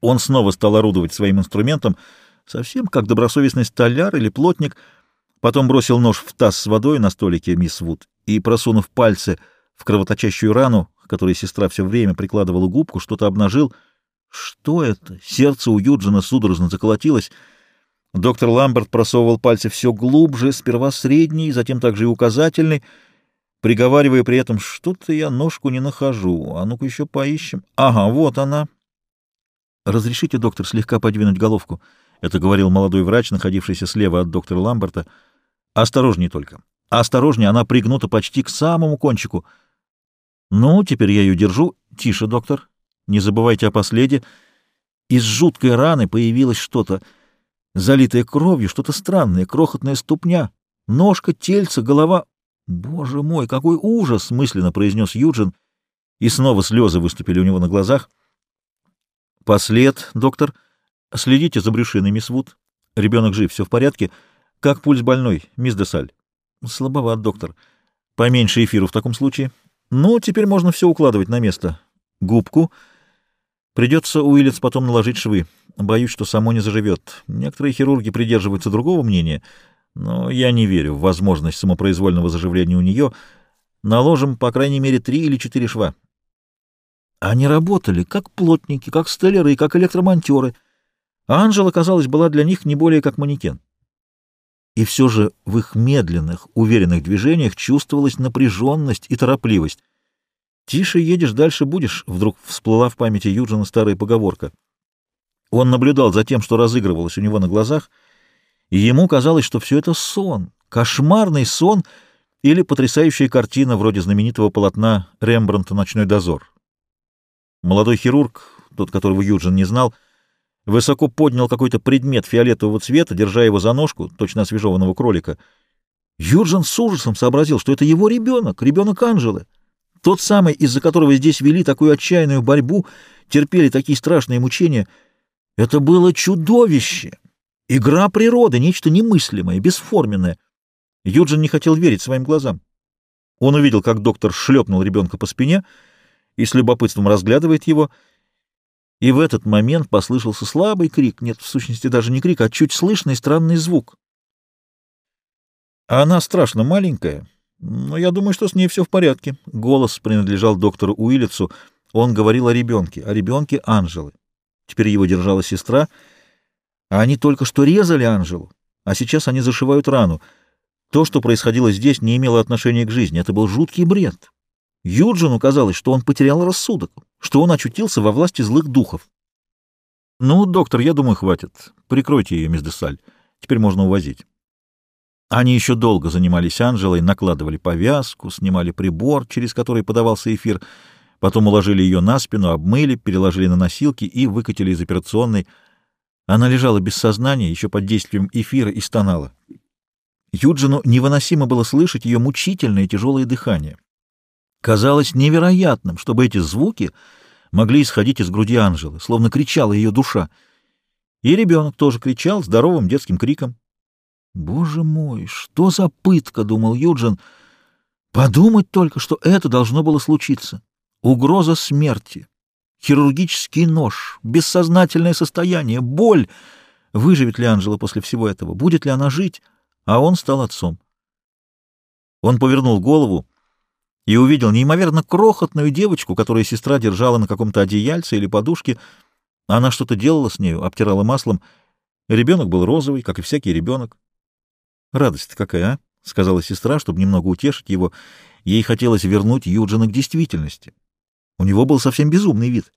Он снова стал орудовать своим инструментом, совсем как добросовестный столяр или плотник, потом бросил нож в таз с водой на столике мисс Вуд и, просунув пальцы в кровоточащую рану, к которой сестра все время прикладывала губку, что-то обнажил. Что это? Сердце у Юджина судорожно заколотилось. Доктор Ламберт просовывал пальцы все глубже, сперва средний, затем также и указательный, приговаривая при этом, что-то я ножку не нахожу, а ну-ка еще поищем. Ага, вот она. «Разрешите, доктор, слегка подвинуть головку?» — это говорил молодой врач, находившийся слева от доктора Ламберта. «Осторожней только. Осторожней, она пригнута почти к самому кончику». «Ну, теперь я ее держу. Тише, доктор. Не забывайте о последе. Из жуткой раны появилось что-то, залитое кровью, что-то странное, крохотная ступня, ножка, тельце, голова. Боже мой, какой ужас!» — мысленно произнес Юджин, и снова слезы выступили у него на глазах. «Послед, доктор. Следите за брюшиной, мисс Вуд. Ребенок жив, все в порядке. Как пульс больной, мисс Десаль?» «Слабоват, доктор. Поменьше эфиру в таком случае. Ну, теперь можно все укладывать на место. Губку. Придется Уиллетс потом наложить швы. Боюсь, что само не заживет. Некоторые хирурги придерживаются другого мнения, но я не верю в возможность самопроизвольного заживления у нее. Наложим, по крайней мере, три или четыре шва». Они работали как плотники, как столяры, как электромонтеры. А Анжела, казалось, была для них не более как манекен. И все же в их медленных, уверенных движениях чувствовалась напряженность и торопливость. «Тише едешь, дальше будешь», — вдруг всплыла в памяти Юджина старая поговорка. Он наблюдал за тем, что разыгрывалось у него на глазах, и ему казалось, что все это сон, кошмарный сон или потрясающая картина вроде знаменитого полотна Рембрандта «Ночной дозор». Молодой хирург, тот, которого Юджин не знал, высоко поднял какой-то предмет фиолетового цвета, держа его за ножку, точно освежеванного кролика. Юджин с ужасом сообразил, что это его ребенок, ребенок Анжелы. Тот самый, из-за которого здесь вели такую отчаянную борьбу, терпели такие страшные мучения. Это было чудовище! Игра природы, нечто немыслимое, бесформенное. Юджин не хотел верить своим глазам. Он увидел, как доктор шлепнул ребенка по спине — и с любопытством разглядывает его. И в этот момент послышался слабый крик, нет, в сущности даже не крик, а чуть слышный странный звук. Она страшно маленькая, но я думаю, что с ней все в порядке. Голос принадлежал доктору Уиллицу. Он говорил о ребенке, о ребенке Анжелы. Теперь его держала сестра, а они только что резали Анжелу, а сейчас они зашивают рану. То, что происходило здесь, не имело отношения к жизни. Это был жуткий бред. Юджину казалось, что он потерял рассудок, что он очутился во власти злых духов. — Ну, доктор, я думаю, хватит. Прикройте ее, мисс Десаль. Теперь можно увозить. Они еще долго занимались Анжелой, накладывали повязку, снимали прибор, через который подавался эфир, потом уложили ее на спину, обмыли, переложили на носилки и выкатили из операционной. Она лежала без сознания, еще под действием эфира, и стонала. Юджину невыносимо было слышать ее мучительное тяжелое дыхание. Казалось невероятным, чтобы эти звуки могли исходить из груди Анжелы, словно кричала ее душа. И ребенок тоже кричал здоровым детским криком. «Боже мой, что за пытка!» — думал Юджин. «Подумать только, что это должно было случиться. Угроза смерти, хирургический нож, бессознательное состояние, боль. Выживет ли Анжела после всего этого? Будет ли она жить?» А он стал отцом. Он повернул голову и увидел неимоверно крохотную девочку, которую сестра держала на каком-то одеяльце или подушке. Она что-то делала с нею, обтирала маслом. Ребенок был розовый, как и всякий ребенок. «Радость какая, а?» — сказала сестра, чтобы немного утешить его. Ей хотелось вернуть Юджина к действительности. У него был совсем безумный вид.